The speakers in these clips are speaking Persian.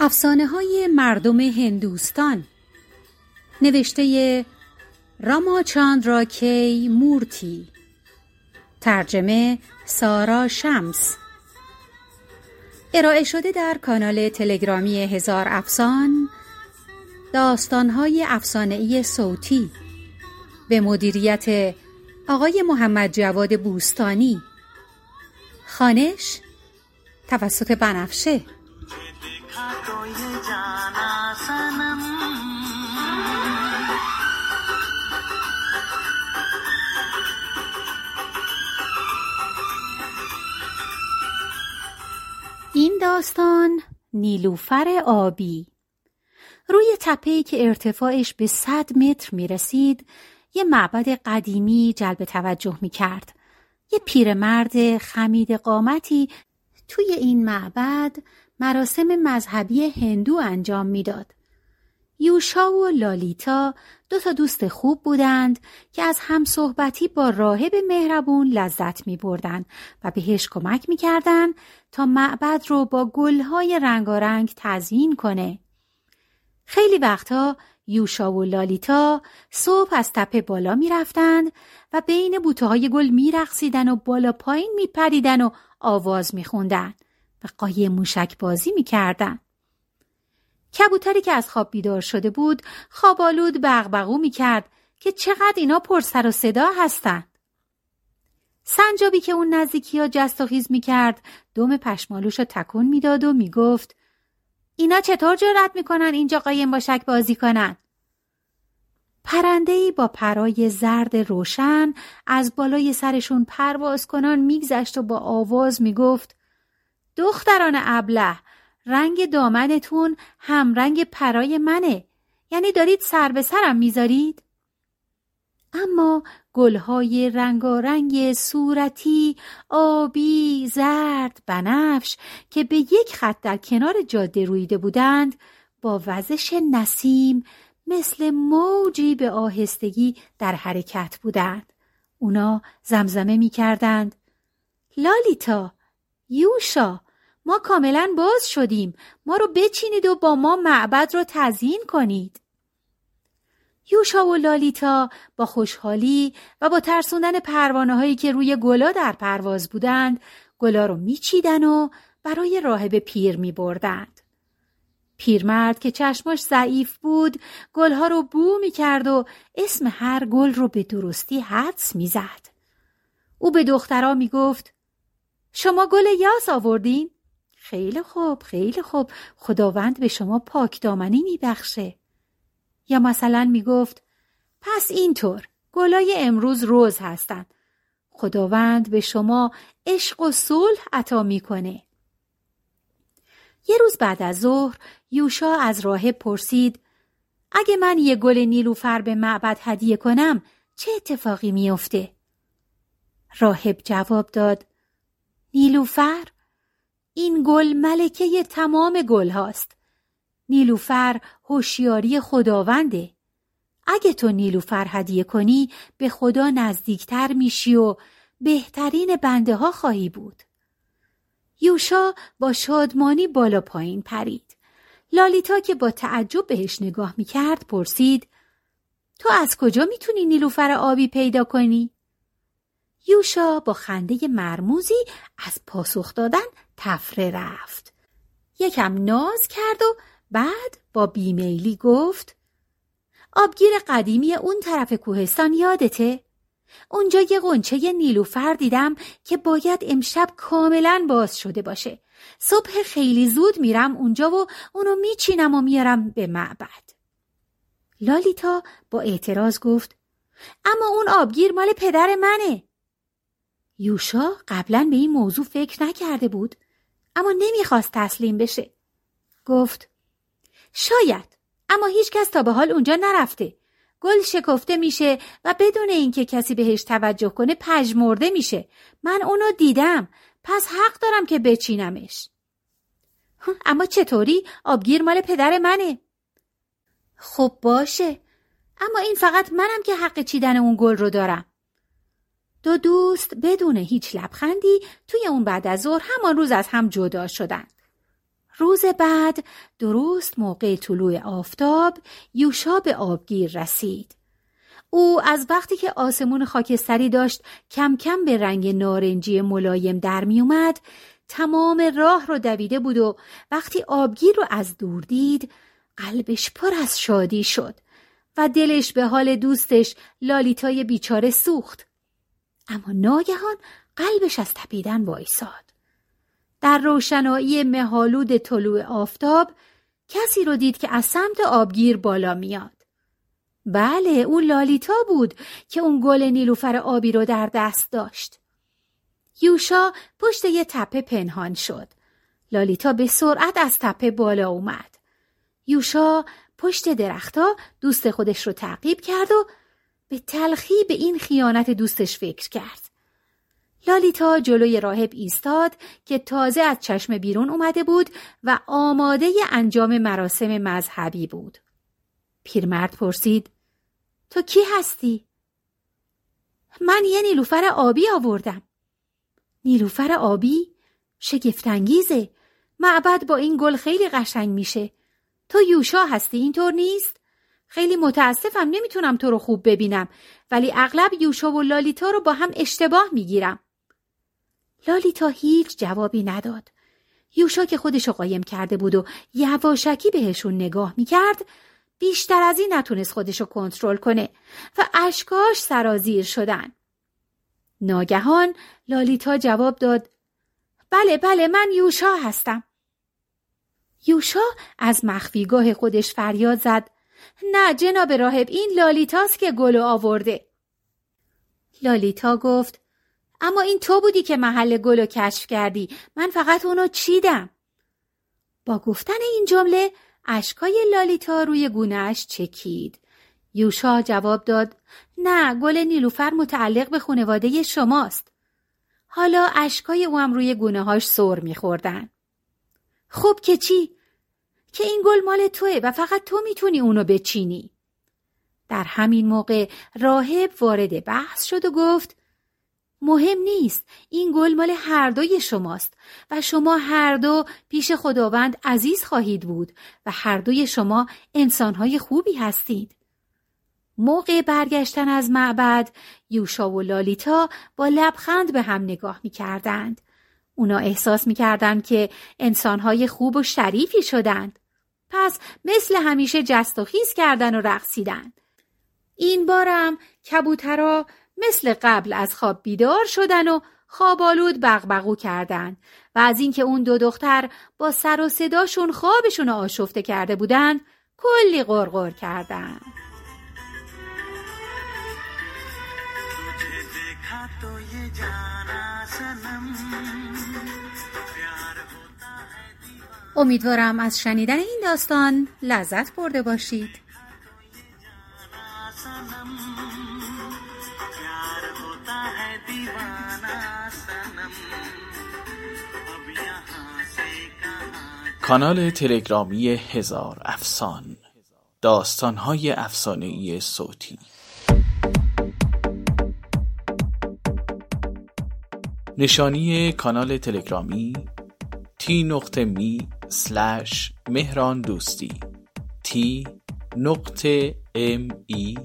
افسانه های مردم هندوستان. نوشته راما چاندرا کی مورتی. ترجمه سارا شمس. ارائه شده در کانال تلگرامی هزار افسان داستانهای ای صوتی. به مدیریت آقای محمد جواد بوستانی. خانش توسط بنفشه. این داستان نیلوفر آبی. روی تپه‌ای که ارتفاعش به صد متر می رسید یه معبد قدیمی جلب توجه می کرد. یه پیرمرد خمید قامتی توی این معبد مراسم مذهبی هندو انجام می‌داد. یوشا و لالیتا دو تا دوست خوب بودند که از هم صحبتی با راهب مهربون لذت می بردن و بهش کمک می تا معبد رو با گلهای رنگارنگ تزیین کنه. خیلی وقتا یوشا و لالیتا صبح از تپه بالا می رفتند و بین بوته های گل می رقصیدن و بالا پایین می پریدن و آواز می خوندن و قایه موشک بازی می کردن. کبوتری که از خواب بیدار شده بود خوابالود بغبغو می کرد که چقدر اینا پر سر و صدا هستند. سنجابی که اون نزدیکی ها جست و خیز می کرد دوم پشمالوش رو تکون می‌داد و می‌گفت اینا چطور جرأت می‌کنن اینجا قایم باشک بازی کنن؟ پرندهی با پرای زرد روشن از بالای سرشون پرواز کنان میگذشت و با آواز می‌گفت دختران ابله رنگ دامنتون هم رنگ پرای منه یعنی دارید سر به سرم می‌ذارید؟ اما گلهای رنگارنگ صورتی آبی زرد بنفش که به یک خط در کنار جاده رویده بودند با وزش نسیم مثل موجی به آهستگی در حرکت بودند. اونا زمزمه می کردند لالیتا یوشا ما کاملا باز شدیم. ما رو بچینید و با ما معبد رو تزیین کنید. یوشا و لالیتا با خوشحالی و با ترسوندن پروانه هایی که روی گلا در پرواز بودند گلا رو میچیدن و برای راهب پیر می بردند. پیرمرد که چشماش ضعیف بود گلها رو بو می کرد و اسم هر گل رو به درستی حدس می زد. او به دخترها می گفت شما گل یاس آوردین؟ خیلی خوب خیلی خوب خداوند به شما پاک دامنی می بخشه. یا مثلا می‌گفت پس اینطور گلای امروز روز هستند خداوند به شما عشق و صلح عطا می‌کنه. یه روز بعد از ظهر یوشا از راهب پرسید اگه من یه گل نیلوفر به معبد هدیه کنم چه اتفاقی میافته؟ راهب جواب داد نیلوفر این گل ملکه تمام گل هاست. نیلوفر هوشیاری خداونده اگه تو نیلوفر هدیه کنی به خدا نزدیکتر میشی و بهترین بنده ها خواهی بود یوشا با شادمانی بالا پایین پرید لالیتا که با تعجب بهش نگاه می‌کرد پرسید تو از کجا می‌تونی نیلوفر آبی پیدا کنی؟ یوشا با خنده مرموزی از پاسخ دادن تفره رفت. یکم ناز کرد و بعد با بیمیلی گفت آبگیر قدیمی اون طرف کوهستان یادته؟ اونجا یه قنچه نیلوفر دیدم که باید امشب کاملا باز شده باشه. صبح خیلی زود میرم اونجا و اونو میچینم و میارم به معبد. لالیتا با اعتراض گفت اما اون آبگیر مال پدر منه. یوشا قبلا به این موضوع فکر نکرده بود اما نمی‌خواست تسلیم بشه. گفت شاید. اما هیچ کس تا به حال اونجا نرفته. گل شکفته میشه و بدون اینکه کسی بهش توجه کنه پژمرده میشه. من اونو دیدم. پس حق دارم که بچینمش. اما چطوری؟ آبگیر مال پدر منه. خب باشه. اما این فقط منم که حق چیدن اون گل رو دارم. دو دوست بدون هیچ لبخندی توی اون بعد از ظهر همان روز از هم جدا شدند روز بعد درست موقع طلوع آفتاب یوشا به آبگیر رسید. او از وقتی که آسمون خاکستری داشت کم کم به رنگ نارنجی ملایم در می اومد تمام راه رو دویده بود و وقتی آبگیر رو از دور دید قلبش پر از شادی شد و دلش به حال دوستش لالیتای بیچاره سوخت. اما ناگهان قلبش از تپیدن وایساد. در روشنایی مهالود طلوع آفتاب کسی رو دید که از سمت آبگیر بالا میاد. بله اون لالیتا بود که اون گل نیلوفر آبی رو در دست داشت. یوشا پشت یه تپه پنهان شد. لالیتا به سرعت از تپه بالا اومد. یوشا پشت درختها دوست خودش رو تعقیب کرد و به تلخی به این خیانت دوستش فکر کرد. لالیتا جلوی راهب ایستاد که تازه از چشم بیرون اومده بود و آماده انجام مراسم مذهبی بود. پیرمرد پرسید تو کی هستی؟ من یه نیلوفر آبی آوردم. نیلوفر آبی؟ شگفتانگیزه. معبد با این گل خیلی قشنگ میشه. تو یوشا هستی اینطور نیست؟ خیلی متاسفم نمی‌تونم تو رو خوب ببینم ولی اغلب یوشا و لالیتا رو با هم اشتباه می‌گیرم. لالیتا هیچ جوابی نداد. یوشا که خودشو قایم کرده بود و یواشکی بهشون نگاه می‌کرد بیشتر از این نتونست خودشو کنترل کنه و اشکاش سرازیر شدن. ناگهان لالیتا جواب داد بله بله من یوشا هستم. یوشا از مخفیگاه خودش فریاد زد نه جناب راهب این لالیتاست که گلو آورده لالیتا گفت اما این تو بودی که محل گلو کشف کردی. من فقط اونو چیدم. با گفتن این جمله اشکای لالیتا روی گونهش چکید. یوشا جواب داد نه گل نیلوفر متعلق به خانواده شماست. حالا اشکای او هم روی گونه هاش سر میخوردن. خوب که چی؟ که این گل مال توه و فقط تو می‌تونی اونو بچینی. در همین موقع راهب وارد بحث شد و گفت مهم نیست این گل مال هر دوی شماست و شما هر دو پیش خداوند عزیز خواهید بود و هر دوی شما انسانهای خوبی هستید. موقع برگشتن از معبد یوشا و لالیتا با لبخند به هم نگاه می کردند. اونا احساس می کردند که انسانهای خوب و شریفی شدند. پس مثل همیشه جست و خیز کردن و رقصیدن. این بارم کبوترا مثل قبل از خواب بیدار شدن و خوابالود بغبغو کردند و از اینکه اون دو دختر با سر و صداشون خوابشون آشفته کرده بودند کلی غرغر کردند. امیدوارم از شنیدن این داستان لذت برده باشید کانال تلگرامی هزار افسان داستانهای ای صوتی. نشانی کانال تلگرامی تی نقطه می سلش مهران دوستی تی نقطه ام ای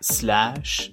سلش